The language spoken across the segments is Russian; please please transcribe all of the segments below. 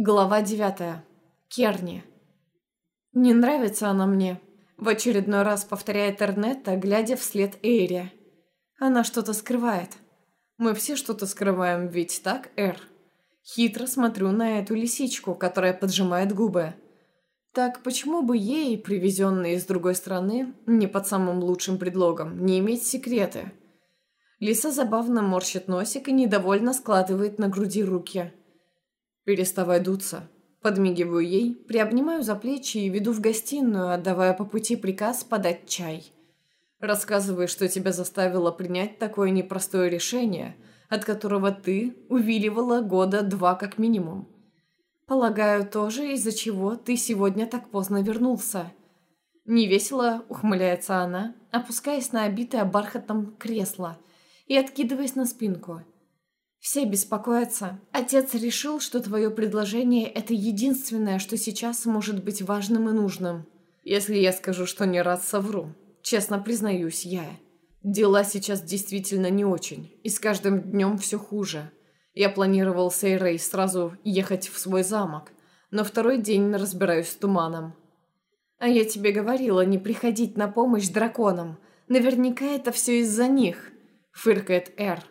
Глава девятая. Керни. «Не нравится она мне», — в очередной раз повторяет Эрнетта, глядя вслед Эйре. «Она что-то скрывает. Мы все что-то скрываем, ведь так, Эр?» Хитро смотрю на эту лисичку, которая поджимает губы. Так почему бы ей, привезенной из другой страны, не под самым лучшим предлогом, не иметь секреты? Лиса забавно морщит носик и недовольно складывает на груди руки. «Переставай дуться». Подмигиваю ей, приобнимаю за плечи и веду в гостиную, отдавая по пути приказ подать чай. Рассказывай, что тебя заставило принять такое непростое решение, от которого ты увиливала года два как минимум. Полагаю, тоже из-за чего ты сегодня так поздно вернулся. Невесело ухмыляется она, опускаясь на обитое бархатом кресло и откидываясь на спинку – все беспокоятся. Отец решил, что твое предложение – это единственное, что сейчас может быть важным и нужным. Если я скажу, что не раз совру, честно признаюсь я. Дела сейчас действительно не очень, и с каждым днем все хуже. Я планировал с Эйрой сразу ехать в свой замок, но второй день разбираюсь с туманом. А я тебе говорила не приходить на помощь драконам. Наверняка это все из-за них, фыркает Эр.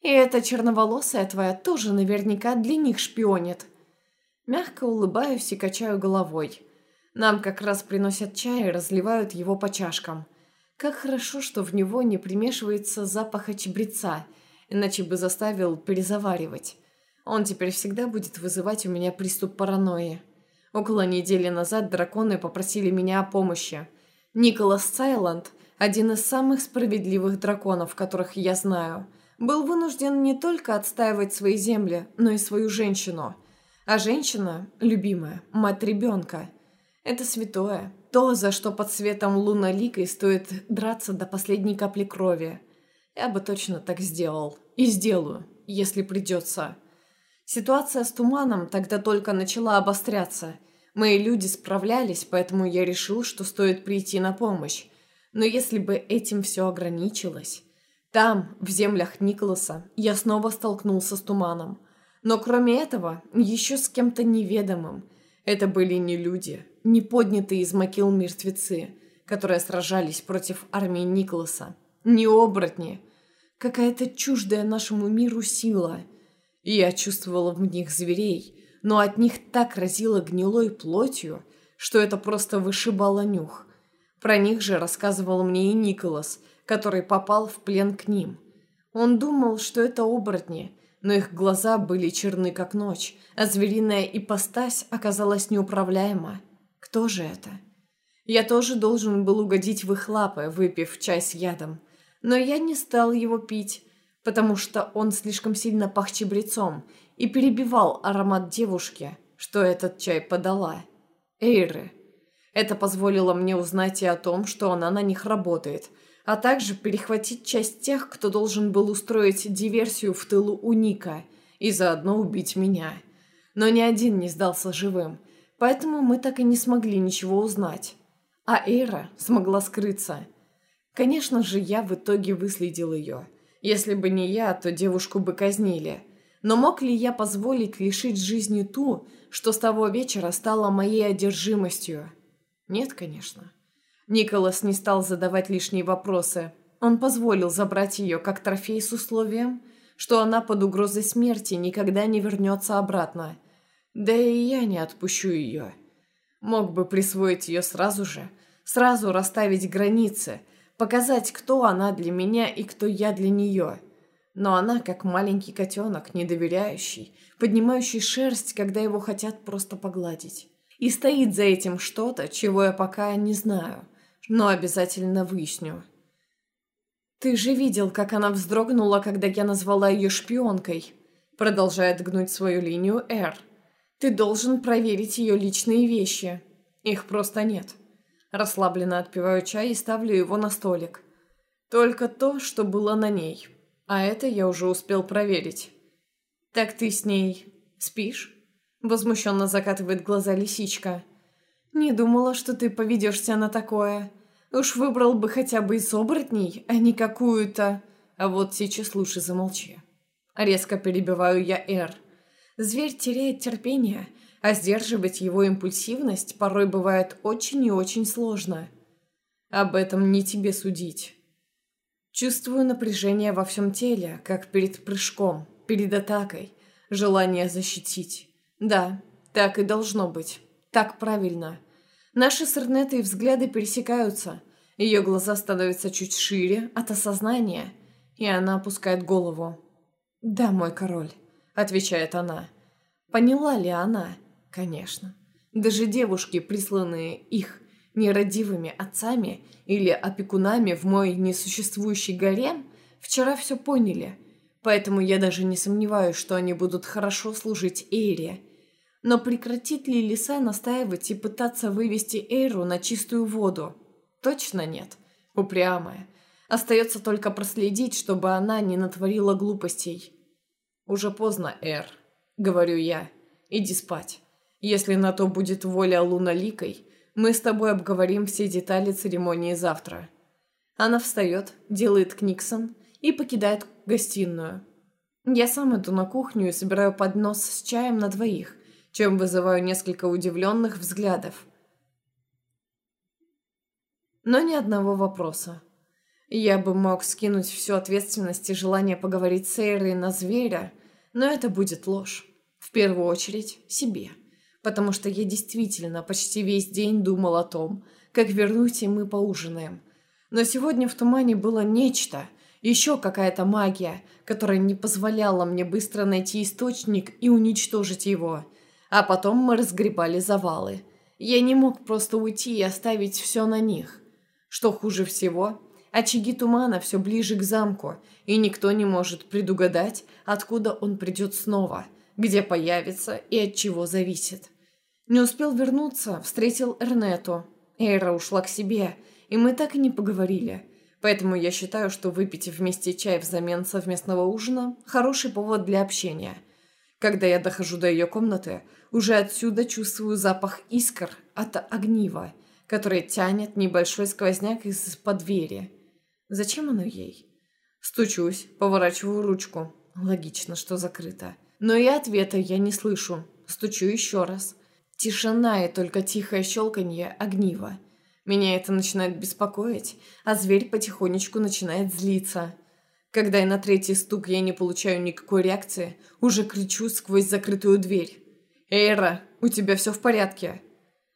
И эта черноволосая твоя тоже наверняка для них шпионит. Мягко улыбаюсь и качаю головой. Нам как раз приносят чай и разливают его по чашкам. Как хорошо, что в него не примешивается запаха чебреца, иначе бы заставил перезаваривать. Он теперь всегда будет вызывать у меня приступ паранойи. Около недели назад драконы попросили меня о помощи. Николас Сайланд – один из самых справедливых драконов, которых я знаю – был вынужден не только отстаивать свои земли, но и свою женщину. А женщина, любимая, мать ребенка, это святое. То, за что под светом луноликой стоит драться до последней капли крови. Я бы точно так сделал. И сделаю, если придется. Ситуация с туманом тогда только начала обостряться. Мои люди справлялись, поэтому я решил, что стоит прийти на помощь. Но если бы этим все ограничилось... Там, в землях Николаса, я снова столкнулся с туманом. Но кроме этого, еще с кем-то неведомым. Это были не люди, не поднятые из могил мертвецы, которые сражались против армии Николаса, не оборотни. Какая-то чуждая нашему миру сила. И я чувствовала в них зверей, но от них так разило гнилой плотью, что это просто вышибало нюх. Про них же рассказывал мне и Николас – который попал в плен к ним. Он думал, что это оборотни, но их глаза были черны, как ночь, а звериная ипостась оказалась неуправляема. Кто же это? Я тоже должен был угодить в их лапы, выпив чай с ядом. Но я не стал его пить, потому что он слишком сильно пах чебрецом и перебивал аромат девушки, что этот чай подала. Эйры. Это позволило мне узнать и о том, что она на них работает – а также перехватить часть тех, кто должен был устроить диверсию в тылу у Ника и заодно убить меня. Но ни один не сдался живым, поэтому мы так и не смогли ничего узнать. А Эйра смогла скрыться. Конечно же, я в итоге выследил ее. Если бы не я, то девушку бы казнили. Но мог ли я позволить лишить жизни ту, что с того вечера стала моей одержимостью? Нет, конечно. Николас не стал задавать лишние вопросы. Он позволил забрать ее как трофей с условием, что она под угрозой смерти никогда не вернется обратно. Да и я не отпущу ее. Мог бы присвоить ее сразу же, сразу расставить границы, показать, кто она для меня и кто я для нее. Но она как маленький котенок, недоверяющий, поднимающий шерсть, когда его хотят просто погладить. И стоит за этим что-то, чего я пока не знаю но обязательно выясню. «Ты же видел, как она вздрогнула, когда я назвала ее шпионкой», продолжает гнуть свою линию Эр. «Ты должен проверить ее личные вещи. Их просто нет». Расслабленно отпиваю чай и ставлю его на столик. Только то, что было на ней. А это я уже успел проверить. «Так ты с ней спишь?» Возмущенно закатывает глаза лисичка. «Не думала, что ты поведешься на такое. Уж выбрал бы хотя бы из оборотней, а не какую-то... А вот сейчас лучше замолчи. Резко перебиваю я Эр. Зверь теряет терпение, а сдерживать его импульсивность порой бывает очень и очень сложно. Об этом не тебе судить. Чувствую напряжение во всем теле, как перед прыжком, перед атакой, желание защитить. Да, так и должно быть. Так правильно. Наши с Эрнетой взгляды пересекаются. Ее глаза становятся чуть шире от осознания, и она опускает голову. «Да, мой король», — отвечает она. Поняла ли она? Конечно. Даже девушки, присланные их нерадивыми отцами или опекунами в мой несуществующий гарем, вчера все поняли, поэтому я даже не сомневаюсь, что они будут хорошо служить Эйре. Но прекратит ли Лиса настаивать и пытаться вывести Эйру на чистую воду? Точно нет. Упрямая. Остается только проследить, чтобы она не натворила глупостей. «Уже поздно, Эр», — говорю я. «Иди спать. Если на то будет воля луналикой, мы с тобой обговорим все детали церемонии завтра». Она встает, делает книксон и покидает гостиную. Я сам иду на кухню и собираю поднос с чаем на двоих, чем вызываю несколько удивленных взглядов. Но ни одного вопроса. Я бы мог скинуть всю ответственность и желание поговорить с Эйрой на зверя, но это будет ложь. В первую очередь себе потому что я действительно почти весь день думал о том, как вернуть и мы поужинаем. Но сегодня в тумане было нечто, еще какая-то магия, которая не позволяла мне быстро найти источник и уничтожить его. А потом мы разгребали завалы. Я не мог просто уйти и оставить все на них. Что хуже всего, очаги тумана все ближе к замку, и никто не может предугадать, откуда он придет снова – где появится и от чего зависит. Не успел вернуться, встретил Эрнету. Эйра ушла к себе, и мы так и не поговорили. Поэтому я считаю, что выпить вместе чай взамен совместного ужина – хороший повод для общения. Когда я дохожу до ее комнаты, уже отсюда чувствую запах искр от огнива, который тянет небольшой сквозняк из-под двери. Зачем оно ей? Стучусь, поворачиваю ручку. Логично, что закрыто. Но и ответа я не слышу. Стучу еще раз. Тишина и только тихое щелканье огнива. Меня это начинает беспокоить, а зверь потихонечку начинает злиться. Когда я на третий стук я не получаю никакой реакции, уже кричу сквозь закрытую дверь. «Эйра, у тебя все в порядке?»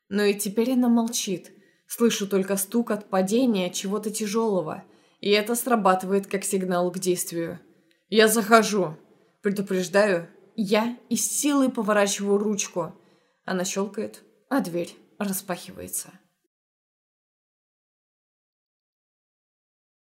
Но и теперь она молчит. Слышу только стук от падения чего-то тяжелого, и это срабатывает как сигнал к действию. «Я захожу!» Предупреждаю, я из силы поворачиваю ручку. Она щелкает, а дверь распахивается.